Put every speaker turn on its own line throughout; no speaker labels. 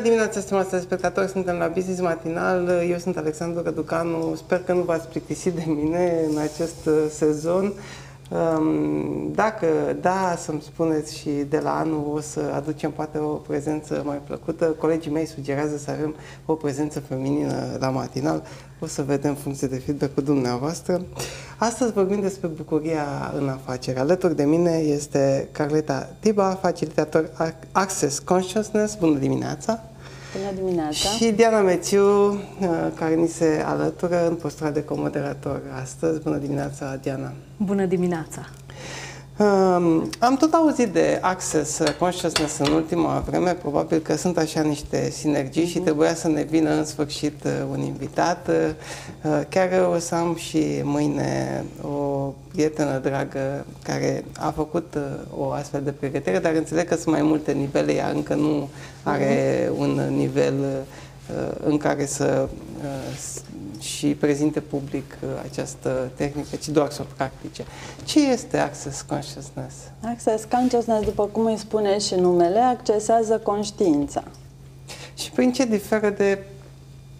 Bună dimineața, stimați spectatori, suntem la Business Matinal. Eu sunt Alexandru Răducanu. Sper că nu v-ați plictisit de mine în acest uh, sezon. Um, dacă da, să-mi spuneți și de la anul o să aducem poate o prezență mai plăcută. Colegii mei sugerează să avem o prezență feminină la matinal. O să vedem funcție de feedback-ul dumneavoastră. Astăzi vorbim despre bucuria în afaceri. Alături de mine este Carleta Tiba, facilitator Access Consciousness. Bună dimineața!
Bună dimineața!
Și Diana Mețiu, uh, care ni se alătură în postura de comoderator astăzi. Bună dimineața, Diana!
Bună dimineața!
Um, am tot auzit de Access Consciousness în ultima vreme, probabil că sunt așa niște sinergii uh-huh. și mhm. trebuia să ne vină în sfârșit uh, un invitat. Uh, chiar o să am și mâine o prietenă dragă care a făcut uh, o astfel de pregătire, dar înțeleg că sunt mai multe nivele, ea încă nu are uh-huh. un nivel uh, în care să uh, și prezinte public uh, această tehnică, ci doar să o practice. Ce este Access Consciousness?
Access Consciousness, după cum îi spune și numele, accesează conștiința.
Și prin ce diferă de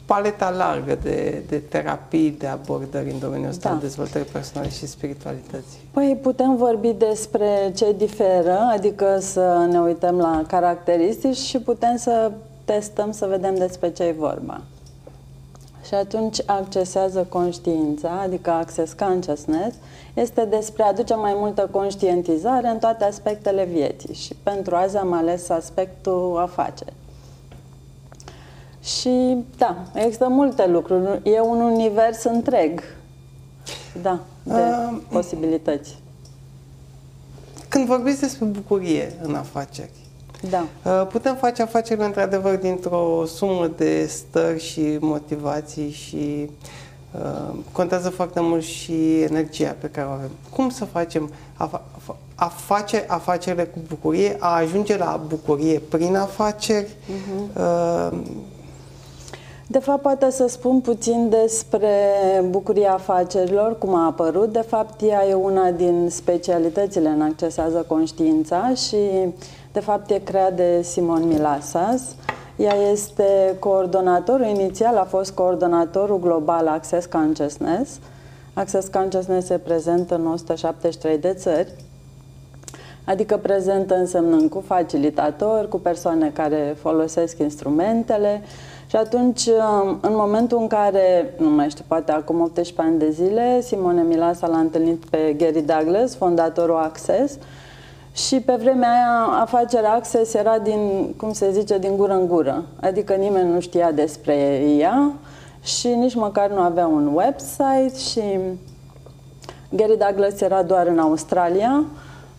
paleta largă de, de terapii, de abordări în domeniul ăsta da. al dezvoltării personale și spiritualității?
Păi putem vorbi despre ce diferă, adică să ne uităm la caracteristici și putem să testăm să vedem despre ce e vorba. Și atunci accesează conștiința, adică access consciousness, este despre a aduce mai multă conștientizare în toate aspectele vieții. Și pentru azi am ales aspectul afaceri. Și da, există multe lucruri. E un univers întreg. Da, de uh, posibilități.
Când vorbiți despre bucurie în afaceri,
da.
Uh, putem face afacerile într-adevăr dintr-o sumă de stări și motivații și uh, contează foarte mult și energia pe care o avem. Cum să facem a, a face afacerile cu bucurie, a ajunge la bucurie prin afaceri? Uh-huh. Uh,
de fapt, poate să spun puțin despre bucuria afacerilor, cum a apărut. De fapt, ea e una din specialitățile în accesează conștiința și de fapt, e creat de Simon Milasas. Ea este coordonatorul, inițial a fost coordonatorul global Access Consciousness. Access Consciousness se prezentă în 173 de țări, adică prezentă însemnând cu facilitatori, cu persoane care folosesc instrumentele și atunci, în momentul în care, nu mai știu, poate acum 18 ani de zile, Simone Milasa l-a întâlnit pe Gary Douglas, fondatorul Access, și pe vremea aia afacerea Access era din, cum se zice, din gură în gură. Adică nimeni nu știa despre ea și nici măcar nu avea un website și Gary Douglas era doar în Australia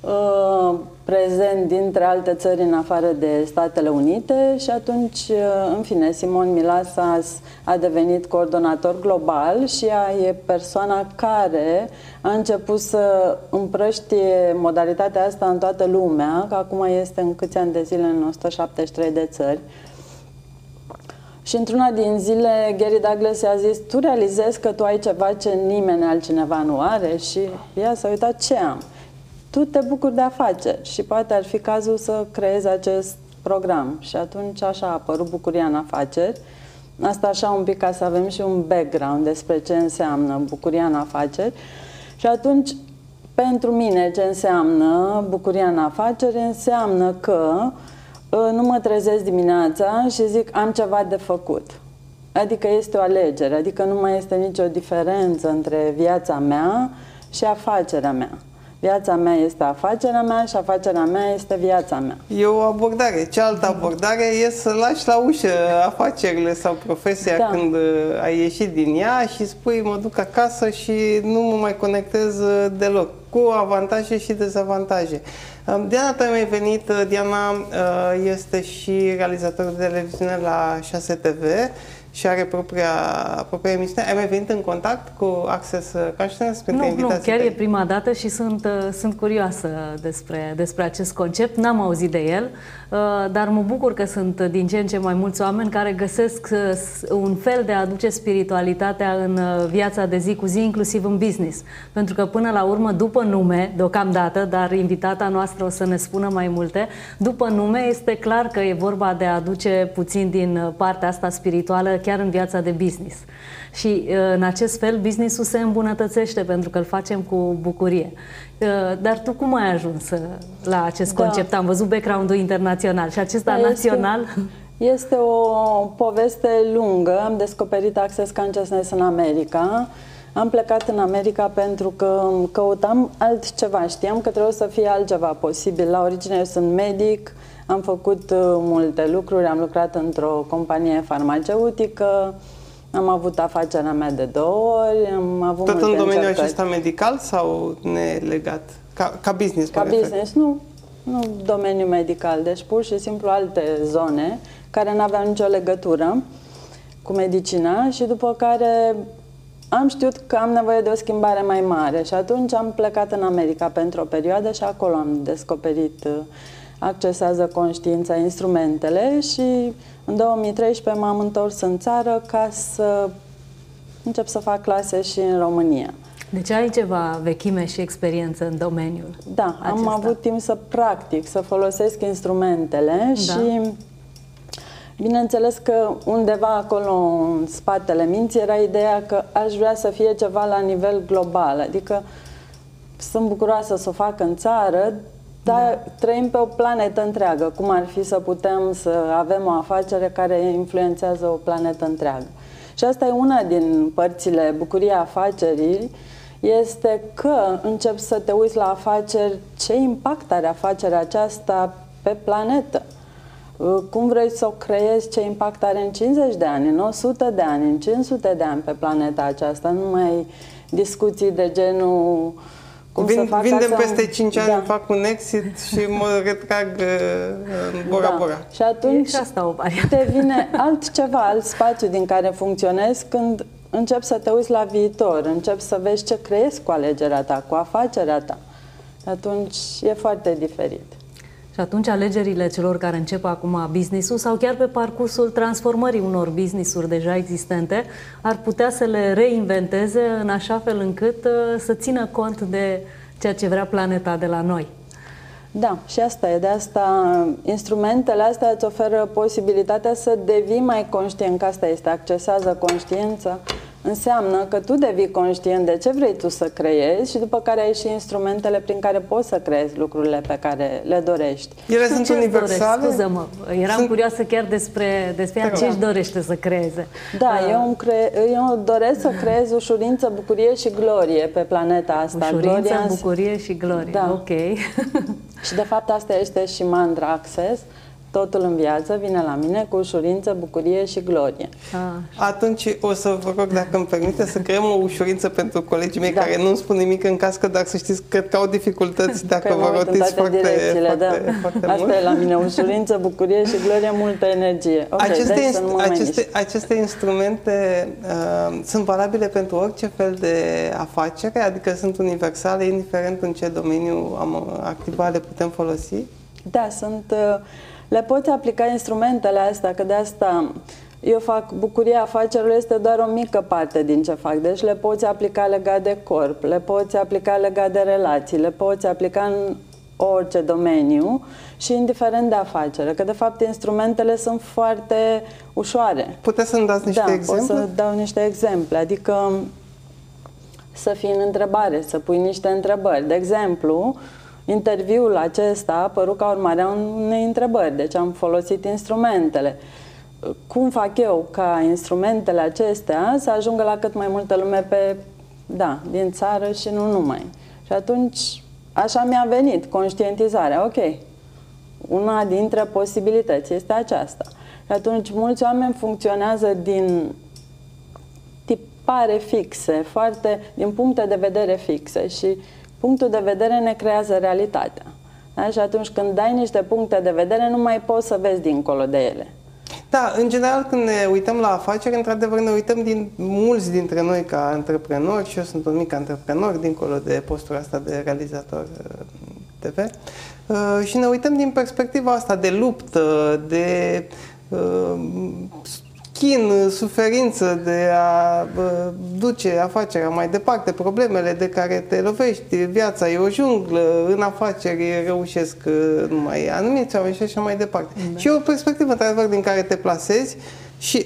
Uh, prezent dintre alte țări în afară de Statele Unite și atunci, uh, în fine, Simon Milasas a devenit coordonator global și ea e persoana care a început să împrăștie modalitatea asta în toată lumea, că acum este în câți ani de zile în 173 de țări. Și într-una din zile, Gary Douglas i-a zis, tu realizezi că tu ai ceva ce nimeni altcineva nu are? Și ea s-a uitat, ce am? Tu te bucuri de afaceri și poate ar fi cazul să creezi acest program. Și atunci așa a apărut bucuria în afaceri. Asta așa un pic ca să avem și un background despre ce înseamnă bucuria în afaceri. Și atunci, pentru mine, ce înseamnă bucuria în afaceri, înseamnă că ă, nu mă trezesc dimineața și zic am ceva de făcut. Adică este o alegere, adică nu mai este nicio diferență între viața mea și afacerea mea. Viața mea este afacerea mea și afacerea mea este viața mea.
E o abordare. Cealaltă abordare e să lași la ușă afacerile sau profesia da. când uh, ai ieșit din ea și spui mă duc acasă și nu mă mai conectez uh, deloc, cu avantaje și dezavantaje. Um, Diana, tu ai mai venit. Uh, Diana este și realizator de televiziune la 6 TV și are propria, propria emisiune. Ai mai venit în contact cu Access Consciousness
pentru Nu, nu, chiar e prima dată și sunt, uh, sunt curioasă despre, despre acest concept. N-am auzit de el, uh, dar mă bucur că sunt din ce în ce mai mulți oameni care găsesc uh, un fel de a aduce spiritualitatea în viața de zi cu zi, inclusiv în business. Pentru că până la urmă, după nume, deocamdată, dar invitata noastră o să ne spună mai multe, după nume este clar că e vorba de a aduce puțin din partea asta spirituală chiar în viața de business. Și uh, în acest fel businessul se îmbunătățește pentru că îl facem cu bucurie. Uh, dar tu cum ai ajuns uh, la acest da. concept? Am văzut background-ul internațional și acesta da, național...
Este... Este o poveste lungă. Am descoperit Access Consciousness în America. Am plecat în America pentru că căutam altceva. Știam că trebuie să fie altceva posibil. La origine eu sunt medic, am făcut uh, multe lucruri, am lucrat într-o companie farmaceutică, am avut afacerea mea de două ori, am avut
Tot
în
domeniul
încercări.
acesta medical sau nelegat? Ca, ca business,
Ca business, nu. Nu domeniul medical, deci pur și simplu alte zone care nu aveau nicio legătură cu medicina și după care am știut că am nevoie de o schimbare mai mare și atunci am plecat în America pentru o perioadă și acolo am descoperit uh, accesează conștiința instrumentele și în 2013 m-am întors în țară ca să încep să fac clase și în România.
Deci ai ceva vechime și experiență în domeniul
Da, acesta. am avut timp să practic, să folosesc instrumentele da. și bineînțeles că undeva acolo în spatele minții era ideea că aș vrea să fie ceva la nivel global, adică sunt bucuroasă să o fac în țară, dar da. trăim pe o planetă întreagă. Cum ar fi să putem să avem o afacere care influențează o planetă întreagă? Și asta e una din părțile bucuria afacerii, este că încep să te uiți la afaceri, ce impact are afacerea aceasta pe planetă. Cum vrei să o creezi, ce impact are în 50 de ani, în 100 de ani, în 500 de ani pe planeta aceasta. Nu mai discuții de genul uh,
cum Vin, să fac vindem să... peste 5 ani, da. fac un exit și mă retrag uh, în Bora da. Bora.
Și atunci
și asta o
te vine altceva, alt spațiu din care funcționezi când începi să te uiți la viitor, începi să vezi ce creezi cu alegerea ta, cu afacerea ta. Atunci e foarte diferit.
Și atunci alegerile celor care încep acum business-ul sau chiar pe parcursul transformării unor business-uri deja existente ar putea să le reinventeze în așa fel încât uh, să țină cont de ceea ce vrea planeta de la noi.
Da, și asta e. De asta instrumentele astea îți oferă posibilitatea să devii mai conștient, că asta este, accesează conștiința, înseamnă că tu devii conștient de ce vrei tu să creezi și după care ai și instrumentele prin care poți să creezi lucrurile pe care le dorești.
Ele sunt universale?
Scuză-mă, eram sunt... curioasă chiar despre, despre ce își dorește să creeze.
Da, uh. eu, îmi cre... eu doresc să creez ușurință, bucurie și glorie pe planeta asta.
Ușurință, Gloria... bucurie și glorie, da. ok.
și de fapt asta este și mantra access. Totul în viață vine la mine cu ușurință, bucurie și glorie. Ah.
Atunci o să vă rog, dacă îmi permite, să creăm o ușurință pentru colegii mei da. care nu-mi spun nimic în cască, dar să știți, cred că au dificultăți dacă că vă rotiți foarte, foarte, da. foarte
Asta
mult.
e la mine, ușurință, bucurie și glorie, multă energie.
Okay, aceste, deci aceste, aceste instrumente uh, sunt valabile pentru orice fel de afacere, adică sunt universale, indiferent în ce domeniu am activat, le putem folosi?
Da, sunt... Uh, le poți aplica instrumentele astea, că de asta eu fac bucuria afacerilor este doar o mică parte din ce fac. Deci le poți aplica legat de corp, le poți aplica legat de relații, le poți aplica în orice domeniu și indiferent de afacere, că de fapt instrumentele sunt foarte ușoare.
Puteți să-mi dați niște
da,
exemple?
pot să dau niște exemple, adică să fii în întrebare, să pui niște întrebări. De exemplu, Interviul acesta a apărut ca urmare a unei întrebări, deci am folosit instrumentele. Cum fac eu ca instrumentele acestea să ajungă la cât mai multă lume pe, da, din țară și nu numai. Și atunci așa mi-a venit conștientizarea, ok, una dintre posibilități este aceasta. Și atunci mulți oameni funcționează din tipare fixe, foarte, din puncte de vedere fixe și punctul de vedere ne creează realitatea. Da? Și atunci când dai niște puncte de vedere, nu mai poți să vezi dincolo de ele.
Da, în general când ne uităm la afaceri, într-adevăr ne uităm din mulți dintre noi ca antreprenori și eu sunt un mic antreprenor dincolo de postura asta de realizator uh, TV uh, și ne uităm din perspectiva asta de luptă, de uh, chin, suferință de a duce afacerea mai departe, problemele de care te lovești, viața e o junglă, în afaceri reușesc numai anumiți oameni și așa mai departe. Da. Și e o perspectivă, într-adevăr, din care te plasezi și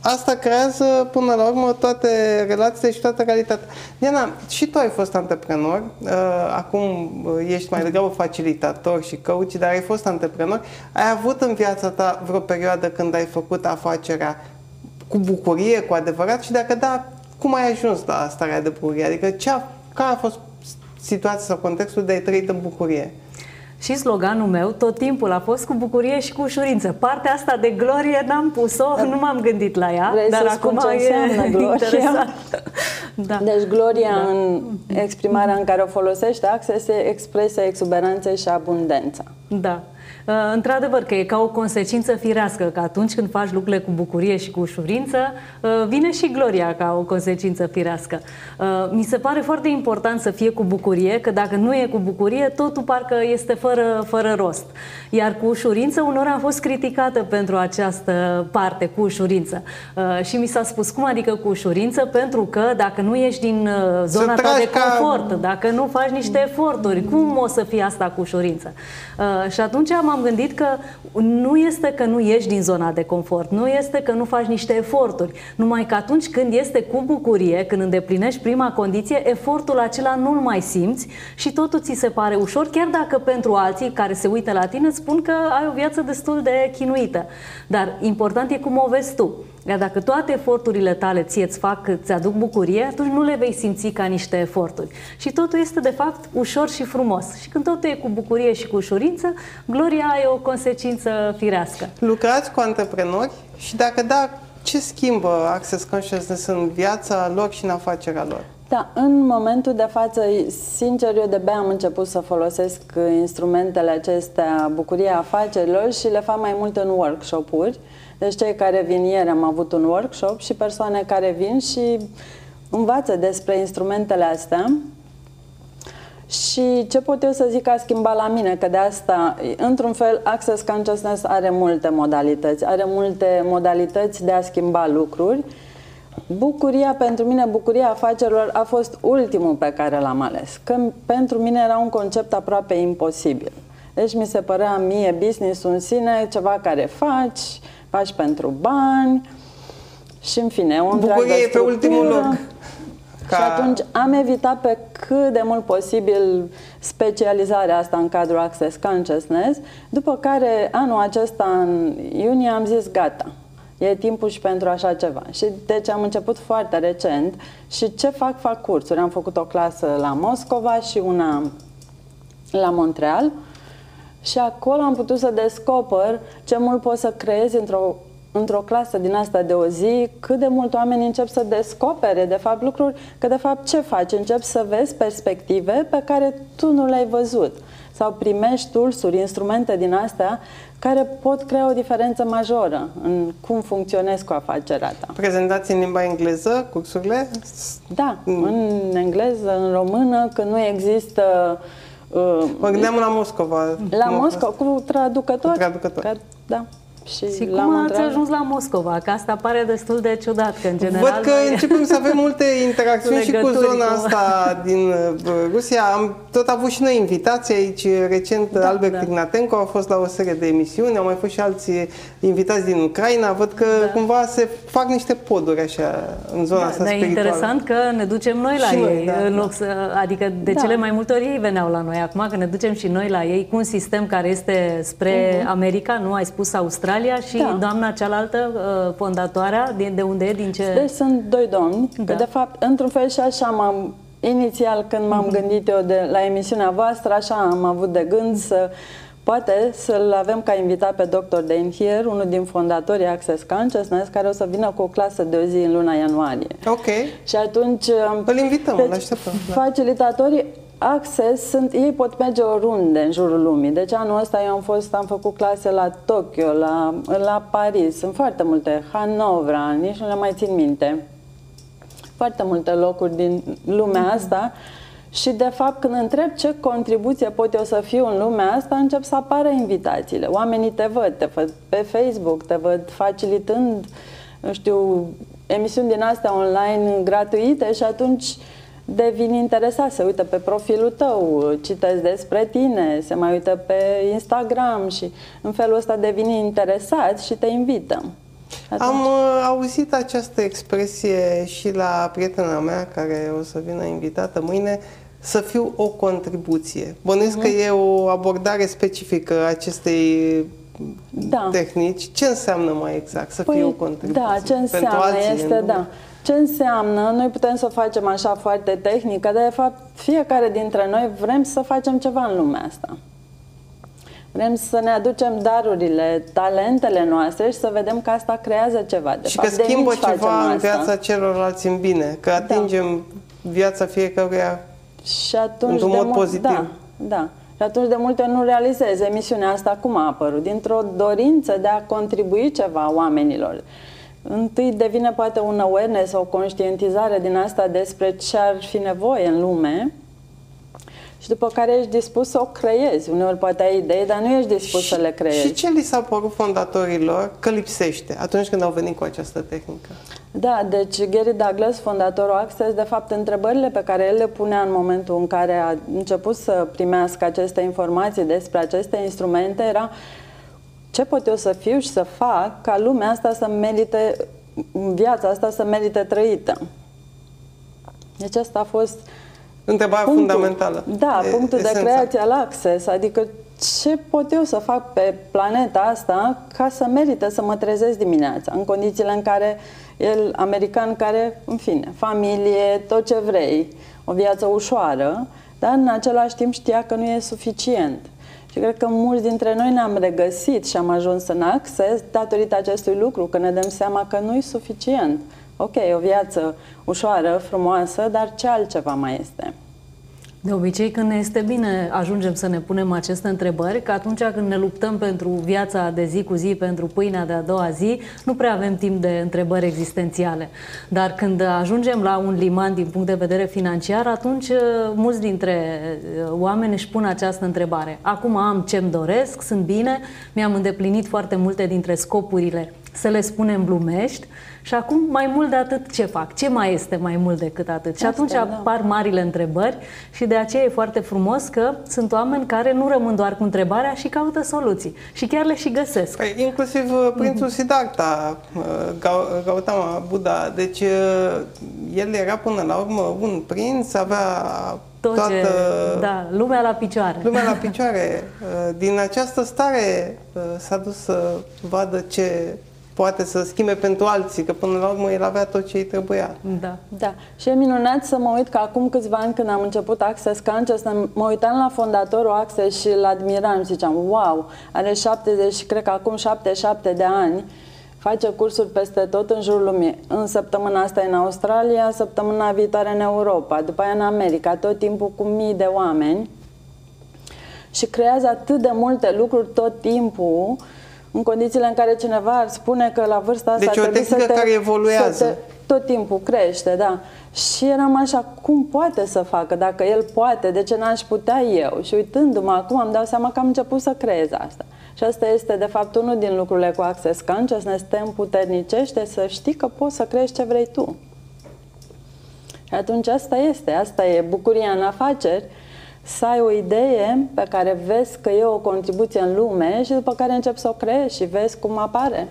asta creează până la urmă toate relațiile și toată realitatea. Diana, și tu ai fost antreprenor, acum ești mai degrabă facilitator și coach, dar ai fost antreprenor. Ai avut în viața ta vreo perioadă când ai făcut afacerea cu bucurie, cu adevărat și dacă da, cum ai ajuns la starea de bucurie? Adică ce a, care a fost situația sau contextul de a trăit în bucurie?
Și sloganul meu tot timpul a fost cu bucurie și cu ușurință. Partea asta de glorie n-am pus-o, dar nu m-am gândit la ea,
Vrei
dar acum
e gloria?
interesant.
da. Deci gloria da. în exprimarea în care o folosește Access e expresia exuberanței și abundența.
Da. Uh, într-adevăr că e ca o consecință firească, că atunci când faci lucrurile cu bucurie și cu ușurință, uh, vine și gloria ca o consecință firească. Uh, mi se pare foarte important să fie cu bucurie, că dacă nu e cu bucurie, totul parcă este fără, fără rost. Iar cu ușurință, unor am fost criticată pentru această parte, cu ușurință. Și mi s-a spus, cum adică cu ușurință? Pentru că dacă nu ești din zona ta de confort, ca... dacă nu faci niște eforturi, cum o să fie asta cu ușurință? Și atunci am m-am gândit că nu este că nu ieși din zona de confort, nu este că nu faci niște eforturi, numai că atunci când este cu bucurie, când îndeplinești prima condiție, efortul acela nu-l mai simți și totul ți se pare ușor, chiar dacă pentru alții care se uită la tine spun că ai o viață destul de chinuită. Dar important e cum o vezi tu. Iar dacă toate eforturile tale ție îți fac, îți aduc bucurie, atunci nu le vei simți ca niște eforturi. Și totul este, de fapt, ușor și frumos. Și când totul e cu bucurie și cu ușurință, gloria e o consecință firească.
Lucrați cu antreprenori și dacă da, ce schimbă Access Consciousness în viața lor și în afacerea lor?
Da, în momentul de față, sincer, eu de-abia am început să folosesc instrumentele acestea, bucuria afacerilor și le fac mai mult în workshop-uri. Deci cei care vin ieri am avut un workshop și persoane care vin și învață despre instrumentele astea. Și ce pot eu să zic că a schimbat la mine? Că de asta, într-un fel, Access Consciousness are multe modalități. Are multe modalități de a schimba lucruri. Bucuria, pentru mine, bucuria afacerilor a fost ultimul pe care l-am ales. Că pentru mine era un concept aproape imposibil. Deci mi se părea mie business în sine ceva care faci, faci pentru bani și în fine, o
Bucurie e pe ultimul loc.
Ca... Și atunci am evitat pe cât de mult posibil specializarea asta în cadrul Access Consciousness, după care anul acesta, în iunie, am zis gata, e timpul și pentru așa ceva. Și deci am început foarte recent și ce fac? Fac cursuri. Am făcut o clasă la Moscova și una la Montreal și acolo am putut să descoper ce mult poți să creezi într-o într-o clasă din asta de o zi, cât de mult oameni încep să descopere, de fapt, lucruri, că, de fapt, ce faci? Încep să vezi perspective pe care tu nu le-ai văzut. Sau primești tulsuri, instrumente din astea care pot crea o diferență majoră în cum funcționezi cu afacerea ta.
Prezentați în limba engleză cursurile?
Da, mm. în engleză, în română, că nu există
Uh, mă gândeam la Moscova.
La Moscova, cu traducător? Cu
traducător. Că,
da.
Și, și cum ați ajuns la Moscova? Că asta pare destul de ciudat, că în general...
Văd că noi... începem să avem multe interacțiuni și cu zona cu... asta din uh, Rusia. Am tot avut și noi invitații aici. Recent da, Albert da. Ignatenko a fost la o serie de emisiuni, au mai fost și alții invitați din Ucraina. Văd că da. cumva se fac niște poduri așa în zona da, asta
da,
spirituală.
e interesant că ne ducem noi la și ei. Noi, da, în loc da. să, adică de da. cele mai multe ori ei veneau la noi. Acum că ne ducem și noi la ei cu un sistem care este spre uh-huh. America, nu ai spus Australia, Australia și da. doamna cealaltă, uh, fondatoarea, de, de unde e, din ce...
Deci sunt doi domni, da. de fapt, într-un fel și așa m-am Inițial, când m-am mm-hmm. gândit eu de, la emisiunea voastră, așa am avut de gând să poate să-l avem ca invitat pe Dr. Dan Here, unul din fondatorii Access Consciousness, care o să vină cu o clasă de o zi în luna ianuarie.
Ok.
Și atunci...
Îl invităm, deci, îl așteptăm.
Da. Facilitatorii Access, sunt, ei pot merge oriunde în jurul lumii. Deci anul ăsta eu am fost, am făcut clase la Tokyo, la, la Paris, sunt foarte multe, Hanovra, nici nu le mai țin minte. Foarte multe locuri din lumea mm-hmm. asta și de fapt când întreb ce contribuție pot eu să fiu în lumea asta, încep să apară invitațiile. Oamenii te văd, te văd pe Facebook, te văd facilitând, nu știu, emisiuni din astea online gratuite și atunci uh, devin interesat, se uită pe profilul tău, citesc despre tine, se mai uită pe Instagram și în felul ăsta devin interesat și te invită.
Atunci... Am uh, auzit această expresie și la prietena mea care o să vină invitată mâine, să fiu o contribuție. Bănuiesc uh-huh. că mhm. e o abordare specifică acestei da. tehnici. Ce înseamnă mai exact să păi, fie o contribuție?
Da, ce înseamnă Pentru alții, este, da. Ce înseamnă? Noi putem să o facem așa foarte tehnică, dar de fapt fiecare dintre noi vrem să facem ceva în lumea asta. Vrem să ne aducem darurile, talentele noastre și să vedem că asta creează ceva.
De și fapt, că schimbă ceva în viața celorlalți în bine, că da. atingem da. viața fiecăruia și atunci într-un mod
mod,
pozitiv.
Da, da. Și atunci de multe ori nu realizezi emisiunea asta cum a apărut, dintr-o dorință de a contribui ceva oamenilor întâi devine poate un awareness sau o conștientizare din asta despre ce ar fi nevoie în lume și după care ești dispus să o creezi. Uneori poate ai idei, dar nu ești dispus și, să le creezi.
Și ce li s-a părut fondatorilor că lipsește atunci când au venit cu această tehnică?
Da, deci Gary Douglas, fondatorul Access, de fapt, întrebările pe care el le punea în momentul în care a început să primească aceste informații despre aceste instrumente era ce pot eu să fiu și să fac ca lumea asta să merite, viața asta să merite trăită. Deci asta a fost
Întrebarea punctul, fundamentală.
Da, e, punctul esența. de creație al Access, adică ce pot eu să fac pe planeta asta ca să merite să mă trezesc dimineața, în condițiile în care el, american, care, în fine, familie, tot ce vrei, o viață ușoară, dar în același timp știa că nu e suficient. Și cred că mulți dintre noi ne-am regăsit și am ajuns în acces datorită acestui lucru, că ne dăm seama că nu e suficient. Ok, o viață ușoară, frumoasă, dar ce altceva mai este?
De obicei, când ne este bine, ajungem să ne punem aceste întrebări, că atunci când ne luptăm pentru viața de zi cu zi, pentru pâinea de a doua zi, nu prea avem timp de întrebări existențiale. Dar când ajungem la un liman din punct de vedere financiar, atunci uh, mulți dintre uh, oameni își pun această întrebare. Acum am ce-mi doresc, sunt bine, mi-am îndeplinit foarte multe dintre scopurile să le spunem glumești și acum mai mult de atât ce fac? Ce mai este mai mult decât atât? Asta, și atunci da. apar marile întrebări și de aceea e foarte frumos că sunt oameni care nu rămân doar cu întrebarea și caută soluții și chiar le și găsesc.
Păi, inclusiv uh, prințul mm-hmm. Siddhartha, uh, Gautama Buddha, deci uh, el era până la urmă un prinț, avea tot toată... Ce,
da, lumea la picioare.
Lumea la picioare. Din această stare s-a dus să vadă ce poate să schimbe pentru alții, că până la urmă el avea tot ce îi trebuia.
Da. da. Și e minunat să mă uit că acum câțiva ani când am început Access Conscious, mă uitam la fondatorul Access și îl admiram și ziceam, wow, are 70 și cred că acum 77 de ani, face cursuri peste tot în jurul lumii. În săptămâna asta în Australia, săptămâna viitoare în Europa, după aia în America, tot timpul cu mii de oameni și creează atât de multe lucruri tot timpul în condițiile în care cineva ar spune că la vârsta asta
deci o tehnică să te, care evoluează. Să te,
tot timpul crește, da. Și eram așa, cum poate să facă? Dacă el poate, de ce n-aș putea eu? Și uitându-mă acum am dat seama că am început să creez asta. Și asta este, de fapt, unul din lucrurile cu Access Conscious, ne împuternicește să știi că poți să creezi ce vrei tu. Și atunci asta este, asta e bucuria în afaceri, să ai o idee pe care vezi că e o contribuție în lume și după care începi să o creezi și vezi cum apare.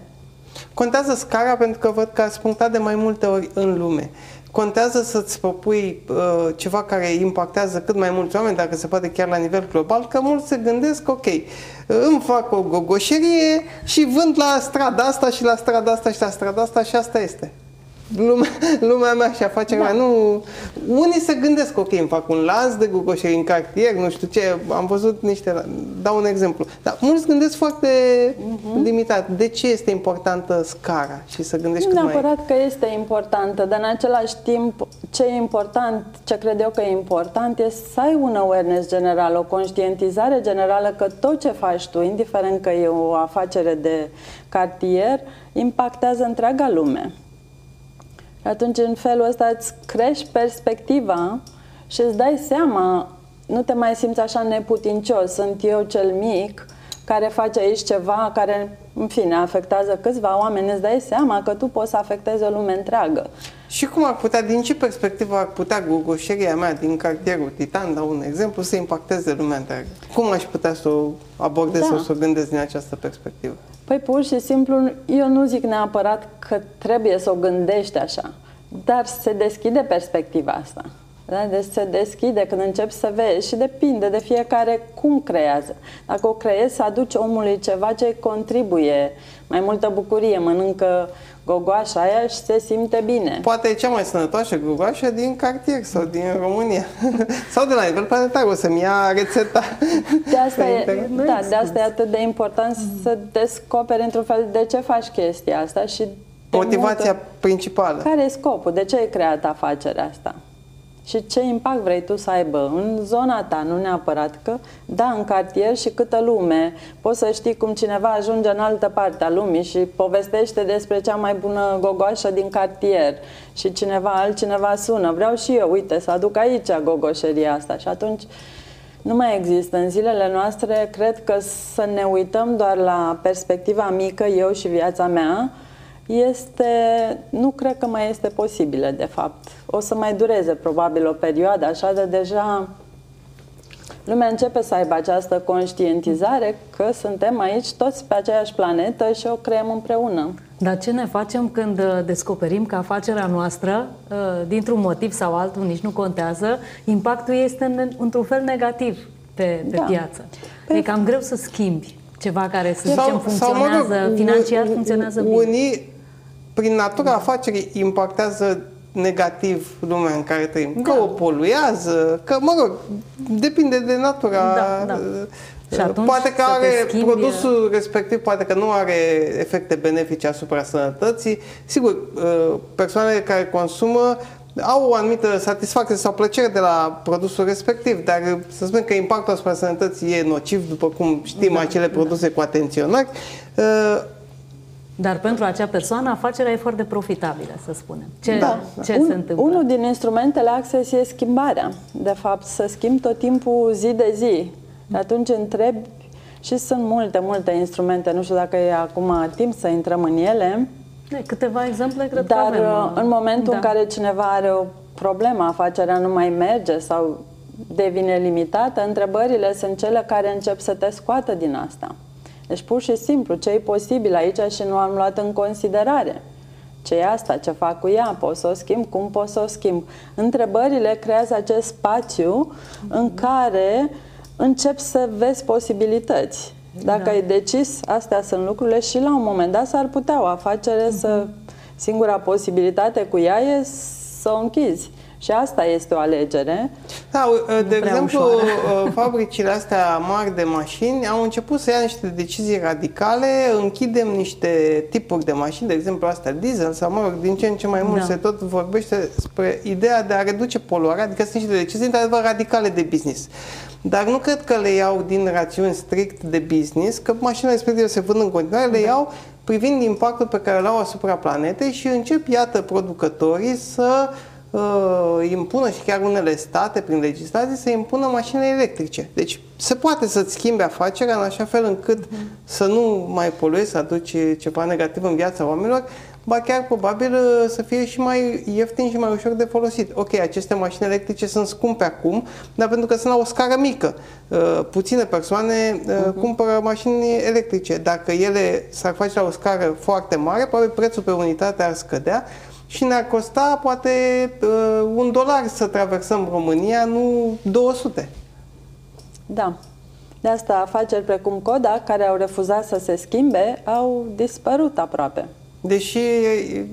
Contează scara pentru că văd că ați punctat de mai multe ori în lume. Contează să-ți propui uh, ceva care impactează cât mai mulți oameni, dacă se poate chiar la nivel global, că mulți se gândesc, ok, îmi fac o gogoșerie și vând la strada asta și la strada asta și la strada asta și asta este lumea, lumea mea și afacerea da. mea. Nu, unii se gândesc, ok, îmi fac un lanț de gugoșeri în cartier, nu știu ce, am văzut niște, dau un exemplu. Dar mulți gândesc foarte uh-huh. limitat. De ce este importantă scara și să gândești
Nu
cât
neapărat
mai...
că este importantă, dar în același timp ce e important, ce cred eu că e important, este să ai un awareness general, o conștientizare generală că tot ce faci tu, indiferent că e o afacere de cartier, impactează întreaga lume. Și atunci, în felul ăsta, îți crești perspectiva și îți dai seama, nu te mai simți așa neputincios, sunt eu cel mic care face aici ceva care, în fine, afectează câțiva oameni, îți dai seama că tu poți să afectezi o lume întreagă.
Și cum ar putea, din ce perspectivă ar putea gogoșeria mea din cartierul Titan, dau un exemplu, să impacteze lumea întreagă? Cum aș putea să o abordez da. sau să o gândesc din această perspectivă?
Păi pur și simplu, eu nu zic neapărat că trebuie să o gândești așa, dar se deschide perspectiva asta. Da? Deci se deschide când începi să vezi și depinde de fiecare cum creează. Dacă o creezi, să aduci omului ceva ce contribuie, mai multă bucurie, mănâncă gogoașa aia și se simte bine.
Poate e cea mai sănătoasă gogoașă din cartier sau din România. sau de la nivel planetar, o să-mi ia rețeta.
De asta, e, da, de asta e atât de important să descoperi într-un fel de ce faci chestia asta și
Motivația multă... principală.
Care e scopul? De ce ai creat afacerea asta? Și ce impact vrei tu să aibă? În zona ta, nu neapărat că, da, în cartier și câtă lume, poți să știi cum cineva ajunge în altă parte a lumii și povestește despre cea mai bună gogoașă din cartier. Și cineva, altcineva sună, vreau și eu, uite, să aduc aici gogoșeria asta. Și atunci nu mai există. În zilele noastre, cred că să ne uităm doar la perspectiva mică, eu și viața mea, este, nu cred că mai este posibilă, de fapt. O să mai dureze probabil o perioadă, așa de deja lumea începe să aibă această conștientizare că suntem aici toți pe aceeași planetă și o creăm împreună.
Dar ce ne facem când uh, descoperim că afacerea noastră, uh, dintr-un motiv sau altul, nici nu contează, impactul este într-un fel negativ pe, pe da. piață? Păi... E cam greu să schimbi ceva care, să zicem, funcționează, sau, mă rog, financiar funcționează bine.
Unii prin natura afacerii impactează negativ lumea în care trăim. Da. Că o poluează, că, mă rog, depinde de natura... Da, da. Și atunci poate că are schimbi... produsul respectiv, poate că nu are efecte benefice asupra sănătății. Sigur, uh, persoanele care consumă au o anumită satisfacție sau plăcere de la produsul respectiv, dar să spunem că impactul asupra sănătății e nociv, după cum știm da, acele produse da. cu atenționări. Uh,
dar pentru acea persoană afacerea e foarte profitabilă, să spunem. Ce, da. ce Un, se întâmplă?
Unul din instrumentele Access e schimbarea. De fapt, să schimb tot timpul zi de zi. De atunci întrebi și sunt multe, multe instrumente. Nu știu dacă e acum timp să intrăm în ele.
De câteva exemple, cred
Dar
că avem. Uh,
în momentul da. în care cineva are o problemă, afacerea nu mai merge sau devine limitată, întrebările sunt cele care încep să te scoată din asta. Deci pur și simplu ce e posibil aici și nu am luat în considerare. Ce e asta? Ce fac cu ea? Pot să o schimb? Cum pot să o schimb? Întrebările creează acest spațiu în care încep să vezi posibilități. Dacă da. ai decis, astea sunt lucrurile și la un moment dat s-ar putea o afacere uh-huh. să... Singura posibilitate cu ea e să o închizi. Și asta este o alegere.
Da, de exemplu, ușoară. Uh, fabricile astea mari de mașini au început să ia niște decizii radicale, închidem niște tipuri de mașini, de exemplu astea diesel sau, mă rog, din ce în ce mai mult da. se tot vorbește spre ideea de a reduce poluarea, adică sunt niște decizii într-adevăr radicale de business. Dar nu cred că le iau din rațiuni strict de business, că mașinile respective se vând în continuare, le da. iau privind impactul pe care îl au asupra planetei și încep, iată, producătorii să uh, uh, impună și chiar unele state, prin legislație, să impună mașinile electrice. Deci se poate să-ți schimbi afacerea în așa fel încât mm. să nu mai poluezi, să aduci ceva negativ în viața oamenilor, ba chiar probabil uh, să fie și mai ieftin și mai ușor de folosit. Ok, aceste mașini electrice sunt scumpe acum, dar pentru că sunt la o scară mică. Uh, puține persoane uh, uh-huh. cumpără mașini electrice. Dacă ele s-ar face la o scară foarte mare, probabil prețul pe unitate ar scădea și ne-ar costa poate uh, un dolar să traversăm România, nu 200.
Da. De asta afaceri precum Coda, care au refuzat să se schimbe, au dispărut aproape.
Deși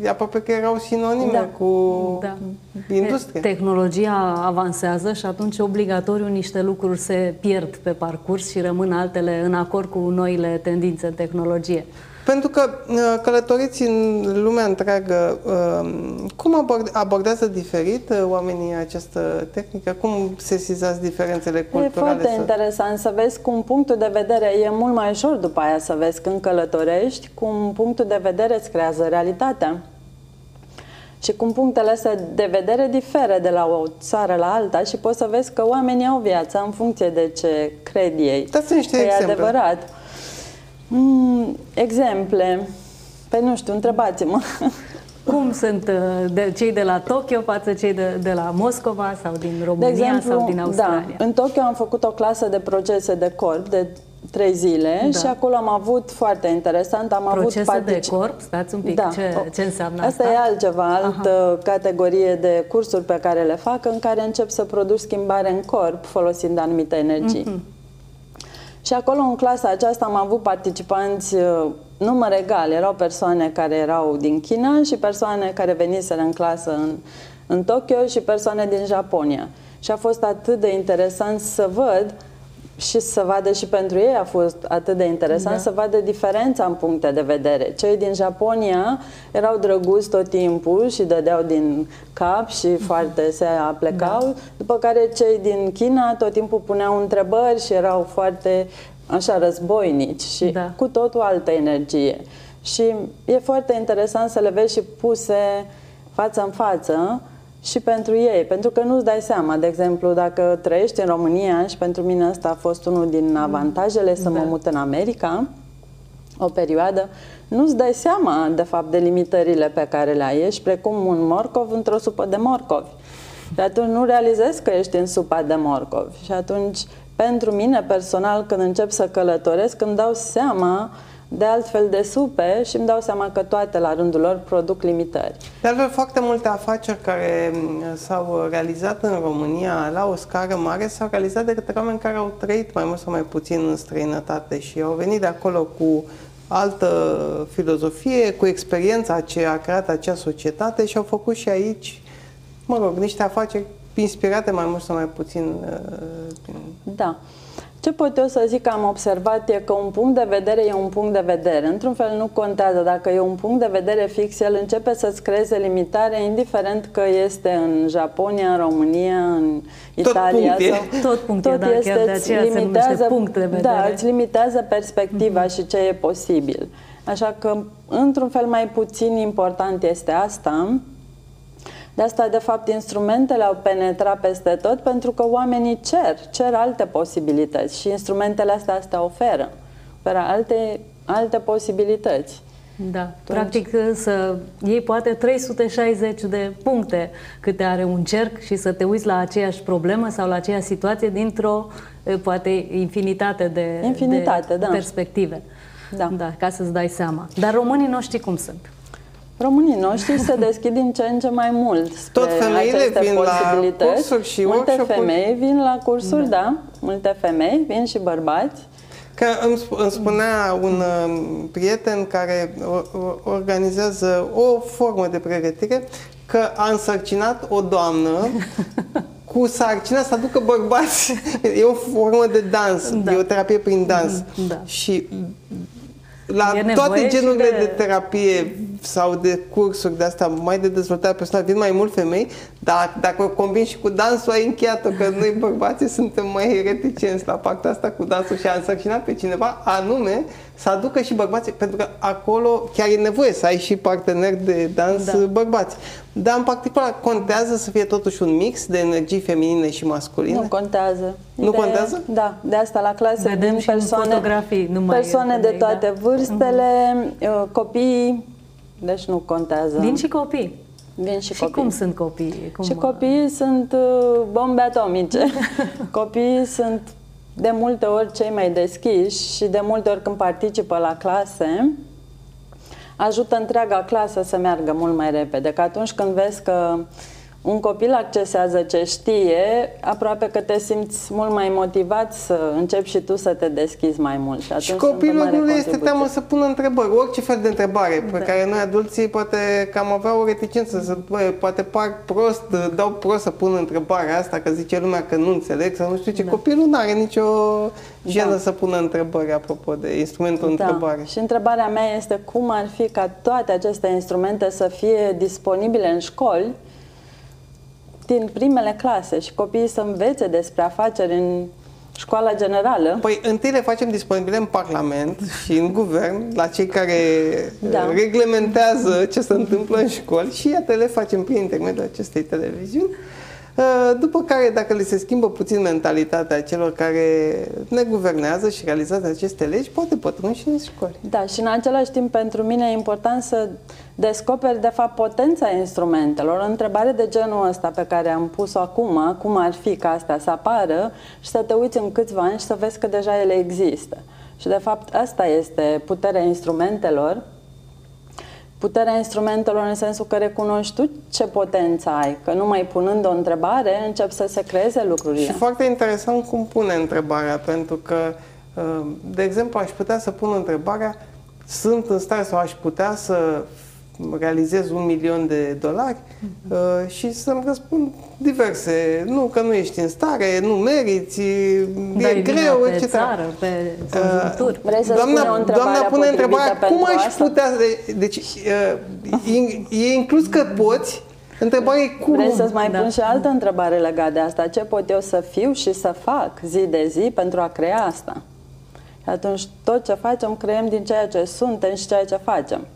aproape că erau sinonime da. cu da. industria.
Tehnologia avansează și atunci obligatoriu niște lucruri se pierd pe parcurs și rămân altele în acord cu noile tendințe în tehnologie.
Pentru că uh, călătoriți în lumea întreagă, uh, cum abordează diferit uh, oamenii această tehnică? Cum sesizați diferențele culturale?
E foarte să... interesant să vezi cum punctul de vedere e mult mai ușor după aia să vezi când călătorești, cum punctul de vedere îți creează realitatea. Și cum punctele astea de vedere diferă de la o țară la alta și poți să vezi că oamenii au viața în funcție de ce cred ei.
Dați niște că exemple.
e adevărat. Mm, exemple. Păi nu știu, întrebați-mă.
Cum sunt uh, de, cei de la Tokyo față cei de, de la Moscova sau din România de exemplu, sau din Australia?
Da, în Tokyo am făcut o clasă de procese de corp de trei zile da. și acolo am avut foarte interesant. Am
Procese
avut
partic... de corp? Stați un pic, da. ce, ce înseamnă
asta?
Asta
e altceva, altă Aha. categorie de cursuri pe care le fac în care încep să produci schimbare în corp folosind anumite energii. Mm-hmm. Și acolo, în clasa aceasta, am avut participanți uh, număr egal. Erau persoane care erau din China și persoane care veniseră în clasă în, în Tokyo și persoane din Japonia. Și a fost atât de interesant să văd și să vadă și pentru ei a fost atât de interesant da. să vadă diferența în puncte de vedere. Cei din Japonia erau drăguți tot timpul și dădeau din cap și foarte se aplecau, da. după care cei din China tot timpul puneau întrebări și erau foarte așa războinici și da. cu totul altă energie. Și e foarte interesant să le vezi și puse față în față și pentru ei, pentru că nu-ți dai seama, de exemplu, dacă trăiești în România și pentru mine asta a fost unul din avantajele să da. mă mut în America, o perioadă, nu-ți dai seama, de fapt, de limitările pe care le ai. Ești precum un morcov într-o supă de morcovi. Și atunci nu realizezi că ești în supa de morcovi. Și atunci, pentru mine, personal, când încep să călătoresc, îmi dau seama uh, de altfel de supe și îmi dau seama că toate la rândul lor produc limitări.
De altfel, foarte multe afaceri care mm, s-au realizat în România la o scară mare s-au realizat de către oameni care au trăit mai mult sau mai puțin în străinătate și au venit de acolo cu altă filozofie, cu experiența ce a creat acea societate și au făcut și aici, mă rog, niște afaceri inspirate mai mult sau mai puțin.
Uh, da. Ce pot eu să zic că am observat e că un punct de vedere e un punct de vedere. Într-un fel nu contează. Dacă e un punct de vedere fix, el începe să-ți creeze limitare, indiferent că este în Japonia, în România, în Italia.
Tot punct, sau, tot punct tot da, este, chiar de aceea limitează, se punct de vedere.
Da, îți limitează perspectiva mm-hmm. și ce e posibil. Așa că, într-un fel mai puțin important este asta, de asta, de fapt, instrumentele au penetrat peste tot pentru că oamenii cer, cer alte posibilități și instrumentele astea, astea oferă, oferă alte, alte posibilități.
Da, Atunci... practic să iei poate 360 de puncte câte are un cerc și să te uiți la aceeași problemă sau la aceeași situație dintr-o poate infinitate de, infinitate, de da. perspective. Da. da, ca să-ți dai seama. Dar românii noștri cum sunt?
Românii noștri se deschid din ce în ce mai mult
spre Tot femeile vin la cursuri și
Multe femei vin la cursuri, da. da. Multe femei vin și bărbați.
Că îmi, îmi spunea un um, prieten care organizează o formă de pregătire că a însărcinat o doamnă cu sarcina să aducă bărbați. E o formă de dans, da. e o terapie prin dans. Da. Și la toate genurile de... de terapie sau de cursuri de asta mai de dezvoltare personală vin mai mult femei, dar dacă o combin și cu dansul ai încheiat-o, că noi bărbații suntem mai reticenți la partea asta cu dansul și a însărcinat pe cineva anume să aducă și bărbații, pentru că acolo chiar e nevoie să ai și parteneri de dans da. bărbați. Dar în particular contează să fie totuși un mix de energii feminine și masculine?
Nu contează.
Nu de, contează?
Da, de asta la clase
Vedem și persoane, fotografii, numai
persoane de toate da. vârstele, uh-huh. copii, deci nu contează.
Vin și copii.
Vin și, și copii.
cum sunt copiii? Cum...
Și copiii sunt uh, bombe atomice. copiii sunt de multe ori cei mai deschiși și de multe ori când participă la clase, ajută întreaga clasă să meargă mult mai repede. Că atunci când vezi că un copil accesează ce știe, aproape că te simți mult mai motivat să începi și tu să te deschizi mai mult. Și,
și copilul nu le este teamă să pună întrebări, orice fel de întrebare, da. pe care noi adulții poate cam avea o reticență, să, bă, poate par prost, dau prost să pun întrebarea asta, că zice lumea că nu înțeleg sau nu știu ce. Da. Copilul nu are nicio jenă da. să pună întrebări apropo de instrumentul da. întrebare.
Și întrebarea mea este cum ar fi ca toate aceste instrumente să fie disponibile în școli, din primele clase și copiii să învețe despre afaceri în școala generală.
Păi întâi le facem disponibile în Parlament și în Guvern, la cei care da. reglementează ce se întâmplă în școli și iată le facem prin intermediul acestei televiziuni Uh, după care, dacă le se schimbă puțin mentalitatea celor care ne guvernează și realizează aceste legi, poate pătrund și în școli.
Da, și în același timp, pentru mine e important să descoperi, de fapt, potența instrumentelor. O întrebare de genul ăsta pe care am pus-o acum, cum ar fi ca astea să apară și să te uiți în câțiva ani și să vezi că deja ele există. Și, de fapt, asta este puterea instrumentelor puterea instrumentelor în sensul că recunoști tu ce potență ai, că numai punând o întrebare încep să se creeze lucrurile.
Și foarte interesant cum pune întrebarea, pentru că, uh, de exemplu, aș putea să pun întrebarea sunt în stare sau aș putea să realizez un milion de dolari uh, și să-mi răspund diverse. Nu, că nu ești în stare, nu meriți, Dai
e
greu,
pe etc. Țară, pe uh,
Vrei să doamna,
o
doamna pune întrebarea
cum aș
asta?
putea... De, deci uh, e, e inclus că poți, Întrebarea e cum?
Vrei să-ți mai da. pun și altă întrebare legată de asta? Ce pot eu să fiu și să fac zi de zi pentru a crea asta? Și atunci tot ce facem, creăm din ceea ce suntem și ceea ce facem.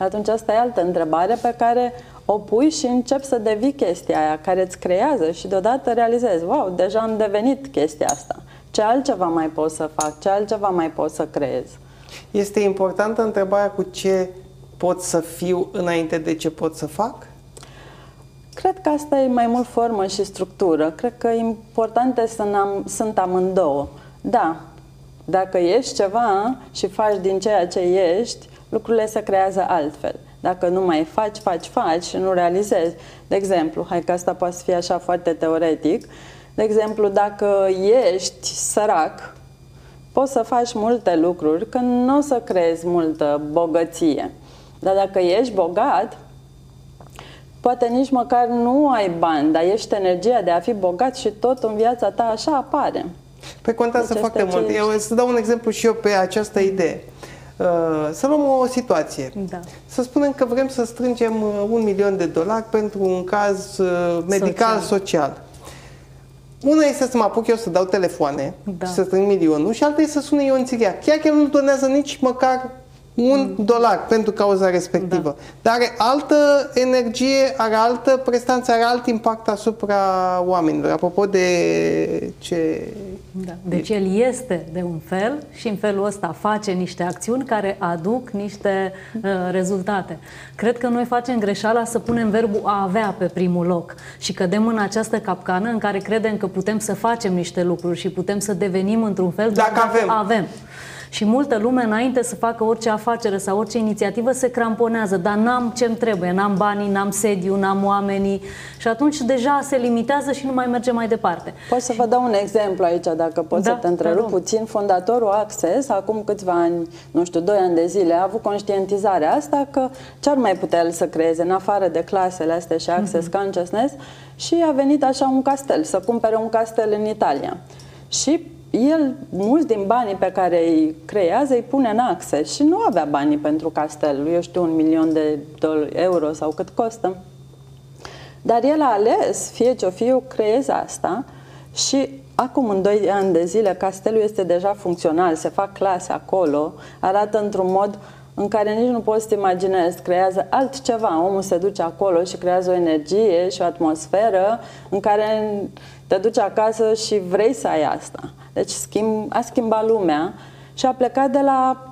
Atunci asta e altă întrebare pe care o pui și începi să devii chestia aia care îți creează și deodată realizezi, wow, deja am devenit chestia asta. Ce altceva mai pot să fac? Ce altceva mai pot să creez?
Este importantă întrebarea cu ce pot să fiu înainte de ce pot să fac?
Cred că asta e mai mult formă și structură. Cred că importante sunt, am, sunt amândouă. Da, dacă ești ceva și faci din ceea ce ești, lucrurile se creează altfel. Dacă nu mai faci, faci, faci și nu realizezi. De exemplu, hai că asta poate fi așa foarte teoretic, de exemplu, dacă ești sărac, poți să faci multe lucruri, că nu o să creezi multă bogăție. Dar dacă ești bogat, poate nici măcar nu ai bani, dar ești energia de a fi bogat și tot în viața ta așa apare.
Păi contează deci foarte mult. Eu să dau un exemplu și eu pe această idee. Uh, să luăm o situație. Da. Să spunem că vrem să strângem uh, un milion de dolari pentru un caz uh, medical social. social. Una este să mă apuc eu să dau telefoane da. și să strâng milionul și alta este să sune Ion Țiria. Chiar că nu donează nici măcar un mm. dolar pentru cauza respectivă. Da. Dar are altă energie, are altă prestanță, are alt impact asupra oamenilor. Apropo de ce...
Da. Deci el este de un fel și în felul ăsta face niște acțiuni care aduc niște uh, rezultate. Cred că noi facem greșeala să punem verbul a avea pe primul loc și cădem în această capcană în care credem că putem să facem niște lucruri și putem să devenim într-un fel
dacă avem.
avem. Și multă lume, înainte să facă orice afacere sau orice inițiativă, se cramponează. Dar n-am ce-mi trebuie, n-am banii, n-am sediu, n-am oamenii. Și atunci deja se limitează și nu mai merge mai departe.
Pot să vă dau un exemplu aici, dacă pot da, să te întrerup puțin. Fondatorul Access, acum câțiva ani, nu știu, doi ani de zile, a avut conștientizarea asta că ce ar mai putea el să creeze, în afară de clasele astea și Access mm-hmm. Consciousness, și a venit așa un castel, să cumpere un castel în Italia. Și el, mulți din banii pe care îi creează, îi pune în axe și nu avea banii pentru castel. Eu știu, un milion de euro sau cât costă. Dar el a ales, fie ce-o fie, eu creez asta și acum, în 2 ani de zile, castelul este deja funcțional, se fac clase acolo, arată într-un mod în care nici nu poți să te imaginezi, creează altceva. Omul se duce acolo și creează o energie și o atmosferă în care te duci acasă și vrei să ai asta. Deci schimb, a schimbat lumea și a plecat de la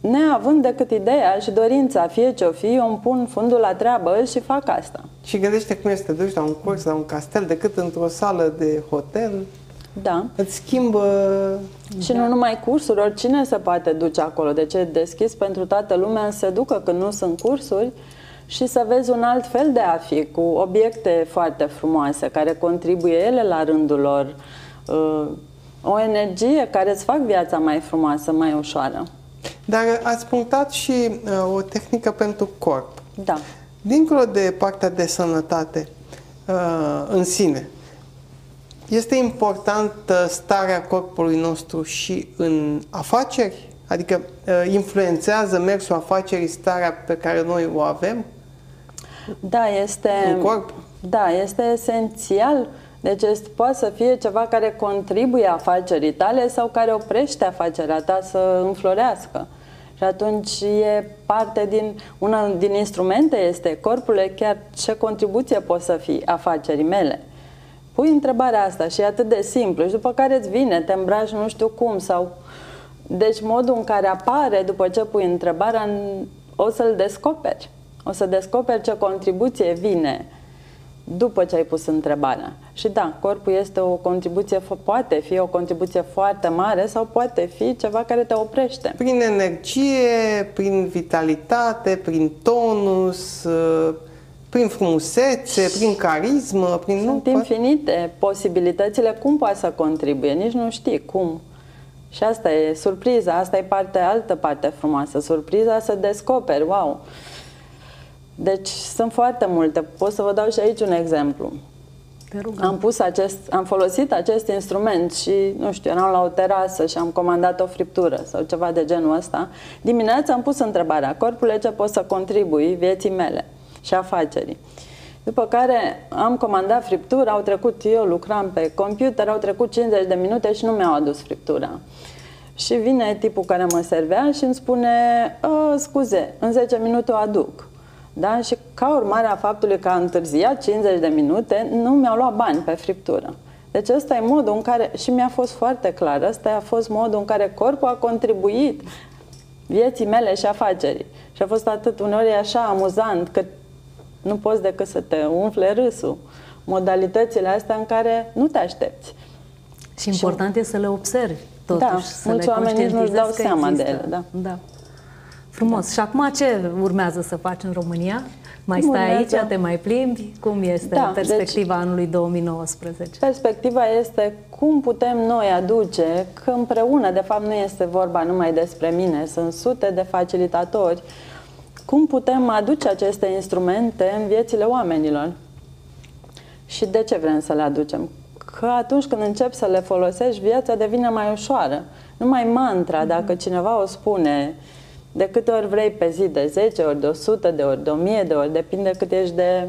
neavând decât ideea și dorința, fie ce-o fi, eu îmi pun fundul la treabă și fac asta.
Și gândește cum este să te duci la un curs, la un castel, decât într-o sală de hotel.
Da.
Îți schimbă...
Și da. nu numai cursuri, oricine se poate duce acolo. De ce deschis pentru toată lumea să ducă când nu sunt cursuri și să vezi un alt fel de a fi, cu obiecte foarte frumoase, care contribuie ele la rândul lor, uh, o energie care îți fac viața mai frumoasă, mai ușoară.
Dar ați punctat și uh, o tehnică pentru corp.
Da.
Dincolo de partea de sănătate uh, în sine, este importantă starea corpului nostru și în afaceri? Adică uh, influențează mersul afacerii starea pe care noi o avem?
Da, este...
În corp?
Da, este esențial. Deci este, poate să fie ceva care contribuie afacerii tale sau care oprește afacerea ta să înflorească. Și atunci e parte din, una din instrumente este corpul, chiar ce contribuție poți să fii afacerii mele. Pui întrebarea asta și e atât de simplu și după care îți vine, te îmbraci nu știu cum sau... Deci modul în care apare după ce pui întrebarea o să-l descoperi. O să descoperi ce contribuție vine după ce ai pus întrebarea. Și da, corpul este o contribuție, poate fi o contribuție foarte mare sau poate fi ceva care te oprește.
Prin energie, prin vitalitate, prin tonus, uh, prin frumusețe, prin carismă, prin...
Sunt
nu,
infinite posibilitățile cum poate să contribuie, nici nu știi cum. Și asta e surpriza, asta e partea, altă parte frumoasă, surpriza să descoperi, wow! Deci sunt foarte multe. Pot să vă dau și aici un exemplu.
Te rugăm.
Am pus acest, am folosit acest instrument și, nu știu, eram la o terasă și am comandat o friptură sau ceva de genul ăsta. Dimineața am pus întrebarea, corpule, ce pot să contribui vieții mele și afacerii? După care am comandat friptura, au trecut, eu lucram pe computer, au trecut 50 de minute și nu mi-au adus friptura. Și vine tipul care mă servea și îmi spune, ă, scuze, în 10 minute o aduc. Da? Și ca urmare a faptului că a întârziat 50 de minute, nu mi-au luat bani pe friptură. Deci ăsta e modul în care, și mi-a fost foarte clar, ăsta a fost modul în care corpul a contribuit vieții mele și afacerii. Și a fost atât, uneori e așa amuzant că nu poți decât să te umfle râsul. Modalitățile astea în care nu te aștepți.
Și important și... e să le observi, totuși.
Da,
să
mulți
le
oameni nici nu-și dau seama
există.
de ele. Da.
da. Frumos. Da. Și acum ce urmează să faci în România? Mai
Cum
stai
urmează?
aici, te mai plimbi? Cum este
Da,
perspectiva anului 2019?
Perspectiva este cum putem noi aduce, că împreună, de fapt nu este vorba numai despre mine, sunt sute de facilitatori, cum putem aduce aceste instrumente în viețile oamenilor. Și de ce vrem să le aducem? Că atunci când începi să le folosești, viața devine mai ușoară. Nu mai mantra, dacă cineva o spune, de câte ori vrei pe zi, de 10 ori, de 100 de ori, de 1000 de ori, depinde cât ești de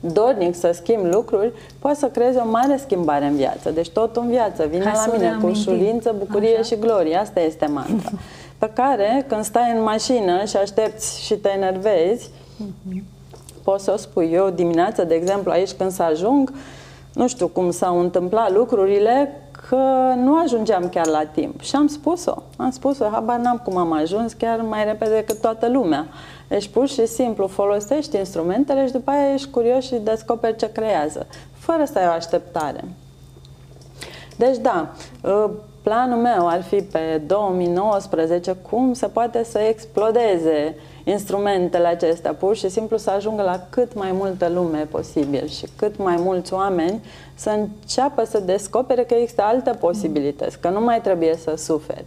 dornic să schimbi lucruri, poate să creezi o mare schimbare în viață. Deci tot în viață vine
Hai să
la
o
mine cu
reamintim.
ușurință, bucurie
Așa.
și glorie. Asta este mantra. Pe care, când stai în mașină și aștepți și te enervezi, poți să o spui. Eu dimineața, de exemplu, aici când să ajung, nu știu cum s-au întâmplat lucrurile, că nu ajungeam chiar la timp. Și am spus-o. Am spus-o, habar n-am cum am ajuns chiar mai repede decât toată lumea. Deci pur și simplu folosești instrumentele și după aia ești curios și descoperi ce creează. Fără să ai o așteptare. Deci da, ă, planul meu ar fi pe 2019 cum se poate să explodeze instrumentele acestea, pur și simplu să ajungă la cât mai multă lume posibil și cât mai mulți oameni să înceapă să descopere că există alte posibilități, că nu mai trebuie să suferi.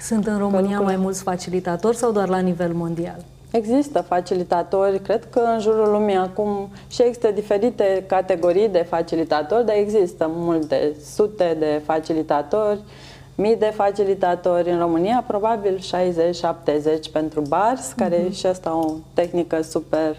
Sunt în România
lucrurile-
mai mulți facilitatori sau doar la nivel mondial?
Există facilitatori, cred că în jurul lumii acum și există diferite categorii de facilitatori, dar există multe sute de facilitatori, mii de facilitatori în România, probabil 60-70 pentru bars, care e și asta o tehnică super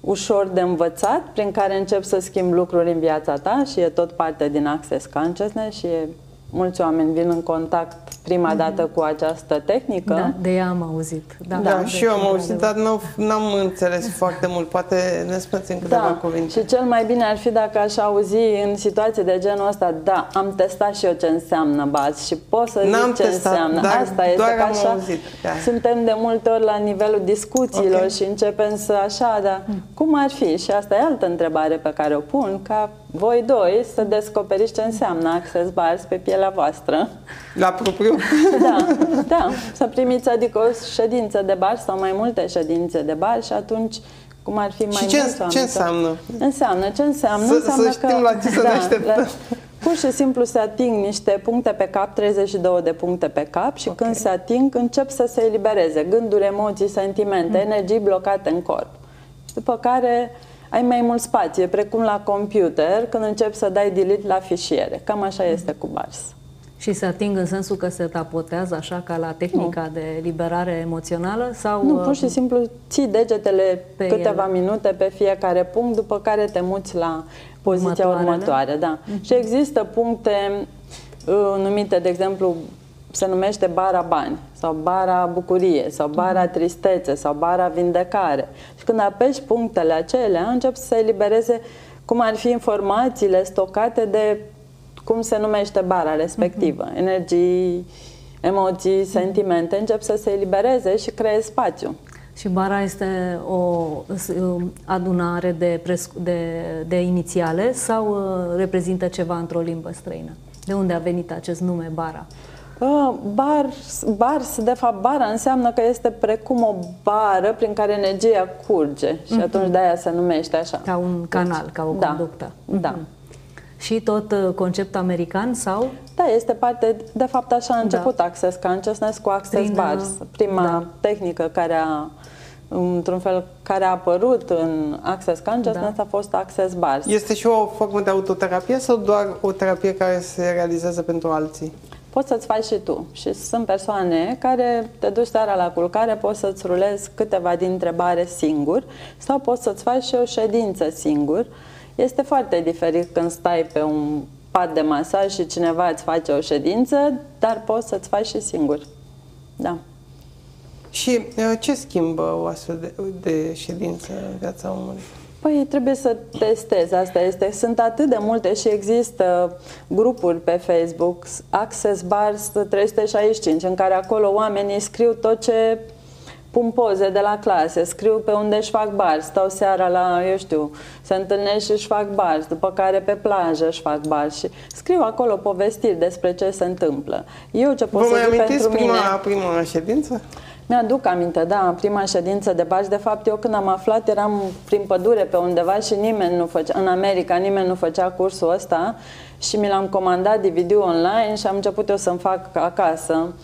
ușor de învățat, prin care începi să schimbi lucruri în viața ta și e tot parte din Access Consciousness și e, mulți oameni vin în contact prima dată cu această tehnică.
Da, de ea am auzit. Da,
Da,
de-
și eu am auzit,
într-adevăr.
dar nu, n-am înțeles foarte mult. Poate ne spuneți în câteva
Da,
cuvinte.
și cel mai bine ar fi dacă aș auzi în situații de genul ăsta, da, am testat și eu ce înseamnă baz și pot să
N-am
zic ce
testat,
înseamnă.
dar
Asta este
doar
că
am
așa
auzit, da.
suntem de multe ori la nivelul discuțiilor
Ok.
și începem să așa, dar cum ar fi? Și asta e altă întrebare pe care o pun, ca voi doi să descoperiți ce înseamnă Access Bars pe pielea voastră.
La propriu?
Da, da. Să primiți adică o ședință de bar sau mai multe ședințe de bar și atunci cum ar fi mai
și ce,
mult
ce înseamnă?
Înseamnă, ce înseamnă?
Să,
înseamnă
să știm că, la ce să da, ne așteptăm. La,
pur și simplu se ating niște puncte pe cap, 32 de puncte pe cap și okay. când se ating încep să se elibereze gânduri, emoții, sentimente, mm. energii blocate în corp. După care ai mai mult spație, precum la computer, când începi să dai delete la fișiere. Cam așa mm. este cu bars.
Și se ating în sensul că se tapotează așa ca la tehnica nu. de liberare emoțională? sau
Nu, pur și uh, simplu ții degetele pe câteva ele. minute pe fiecare punct, după care te muți la poziția următoare. Da. Mm-hmm. Și există puncte uh, numite, de exemplu, se numește bara bani sau bara bucurie sau bara mhm. tristețe sau bara vindecare. Și când apeși punctele acelea, încep să se elibereze cum ar fi informațiile stocate de cum se numește bara respectivă, uh-huh. energii, emoții, sentimente, încep să se elibereze și creezi spațiu.
Și bara este o adunare de, de, de inițiale sau uh, reprezintă ceva într-o limbă străină? De unde a venit acest nume bara?
Uh, bars, bars, de fapt, bara înseamnă că este precum o bară prin care energia curge și uh-huh. atunci de aia se numește așa.
Ca un canal, ca o da, conductă.
Da. Uh-huh.
Și tot uh, concept american sau?
Da, este parte, de fapt așa a început da. Access Consciousness cu Access Prin, Bars, prima da. tehnică care a într-un fel, care a apărut în Access Consciousness da. a fost Access Bars.
Este și o formă de autoterapie sau doar o terapie care se realizează pentru alții?
Poți să-ți faci și tu. Și sunt persoane care te duci seara la culcare, poți să-ți rulezi câteva dintre bare singur sau poți să-ți faci și o ședință singur. Este foarte diferit când stai pe un pat de masaj și cineva îți face o ședință, dar poți să-ți faci și singur. Da.
Și uh, ce schimbă o astfel de, de ședință în viața omului?
Păi trebuie să testezi, asta este. Sunt atât de multe și există grupuri pe Facebook, Access Bars 365, în care acolo oamenii scriu tot ce pun poze de la clase, scriu pe unde își fac bar, stau seara la, eu știu, se întâlnesc și își fac bar, după care pe plajă își fac bar și scriu acolo povestiri despre ce se întâmplă. Eu ce pot Vă să zic pentru
prima,
mine...
prima ședință?
Mi-aduc aminte, da, prima ședință de baci. De fapt, eu când am aflat eram prin pădure pe undeva și nimeni nu făcea, în America nimeni nu făcea cursul ăsta și mi l-am comandat DVD online și am început eu să-mi fac acasă.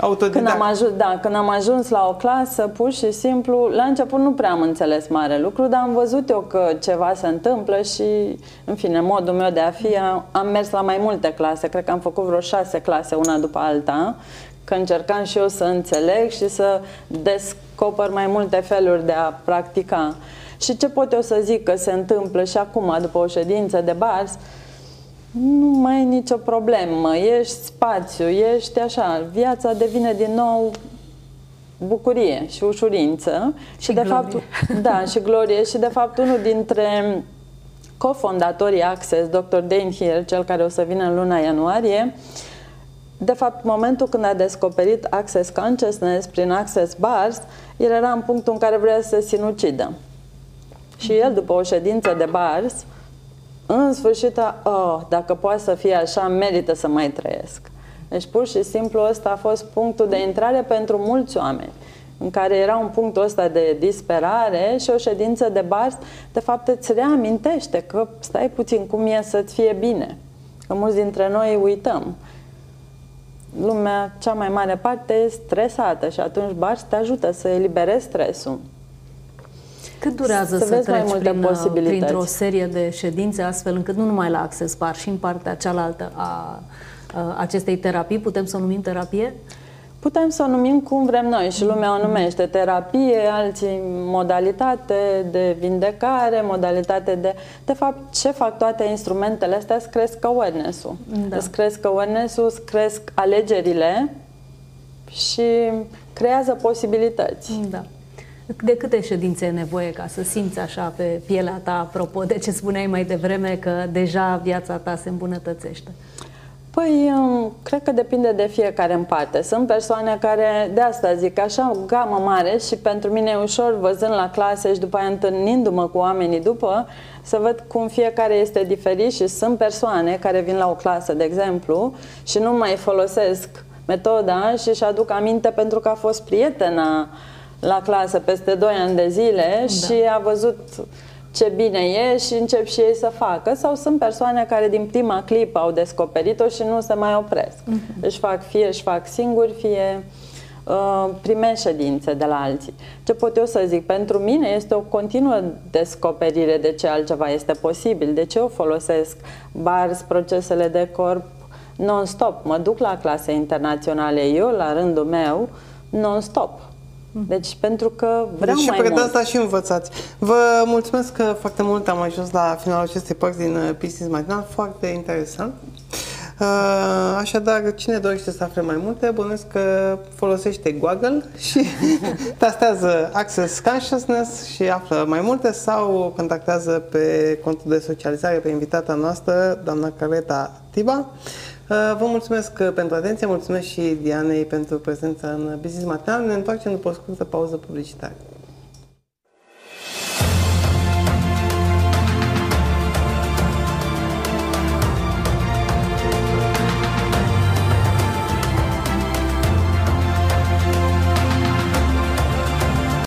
Autodidact.
Când am, ajuns, da, când am ajuns la o clasă, pur și simplu, la început nu prea am înțeles mare lucru, dar am văzut eu că ceva se întâmplă și, în fine, modul meu de a fi, am mers la mai multe clase, cred că am făcut vreo șase clase, una după alta, că încercam și eu să înțeleg și să descoper mai multe feluri de a practica. Și ce pot eu să zic că se întâmplă și acum, după o ședință de bars, nu mai e nicio problemă, ești spațiu, ești așa, viața devine din nou bucurie și ușurință
și, și de glorie. fapt
da, și glorie și de fapt unul dintre cofondatorii Access, Dr. Dane Hill, cel care o să vină în luna ianuarie, de fapt, momentul când a descoperit Access Consciousness prin Access Bars, el era în punctul în care vrea să se sinucidă. Și el, după o ședință de bars, în sfârșit, a, oh, dacă poate să fie așa, merită să mai trăiesc. Deci, pur și simplu, ăsta a fost punctul de intrare pentru mulți oameni în care era un punct ăsta de disperare și o ședință de bars, de fapt îți reamintește că stai puțin cum e să-ți fie bine. Că mulți dintre noi uităm. Lumea, cea mai mare parte, e stresată și atunci bars te ajută să eliberezi stresul.
Cât durează să, să treci prin, uh, printr-o serie de ședințe astfel încât nu numai la Access Bar și în partea cealaltă a, a acestei terapii, putem să o numim terapie?
Putem să o numim cum vrem noi și lumea o numește terapie, alții modalitate de vindecare, modalitate de... De fapt, ce fac toate instrumentele astea? Îți cresc awareness-ul. Da. Îți cresc awareness-ul, îți cresc alegerile și creează posibilități.
Da. De câte ședințe e nevoie ca să simți așa pe pielea ta, apropo de ce spuneai mai devreme, că deja viața ta se îmbunătățește?
Păi, um, cred că depinde de fiecare în parte. Sunt persoane care, de asta zic, așa, gamă mare și pentru mine e ușor văzând la clase și după aia întâlnindu-mă cu oamenii după, să văd cum fiecare este diferit și sunt persoane care vin la o clasă, de exemplu, și nu mai folosesc metoda și își aduc aminte pentru că a fost prietena la clasă peste 2 ani de zile da. și a văzut ce bine e și încep și ei să facă sau sunt persoane care din prima clipă au descoperit-o și nu se mai opresc. Uh-huh. Își fac, fie își fac singuri, fie uh, prime ședințe de la alții. Ce pot eu să zic? Pentru mine este o continuă descoperire de ce altceva este posibil, de ce eu folosesc bars, procesele de corp non-stop. Mă duc la clase internaționale eu, la rândul meu, non-stop. Deci pentru că vreau
deci
mai
și
mult.
asta și învățați. Vă mulțumesc că foarte mult am ajuns la finalul acestei părți din uh, Business Matinal, foarte interesant. Uh, așadar, cine dorește să afle mai multe, bănuiesc că folosește Google și tastează Access Consciousness și află mai multe sau contactează pe contul de socializare pe invitata noastră, doamna Careta Tiba. Uh, vă mulțumesc pentru atenție, mulțumesc și Dianei pentru prezența în Business Matinal. Ne întoarcem după o scurtă pauză publicitară.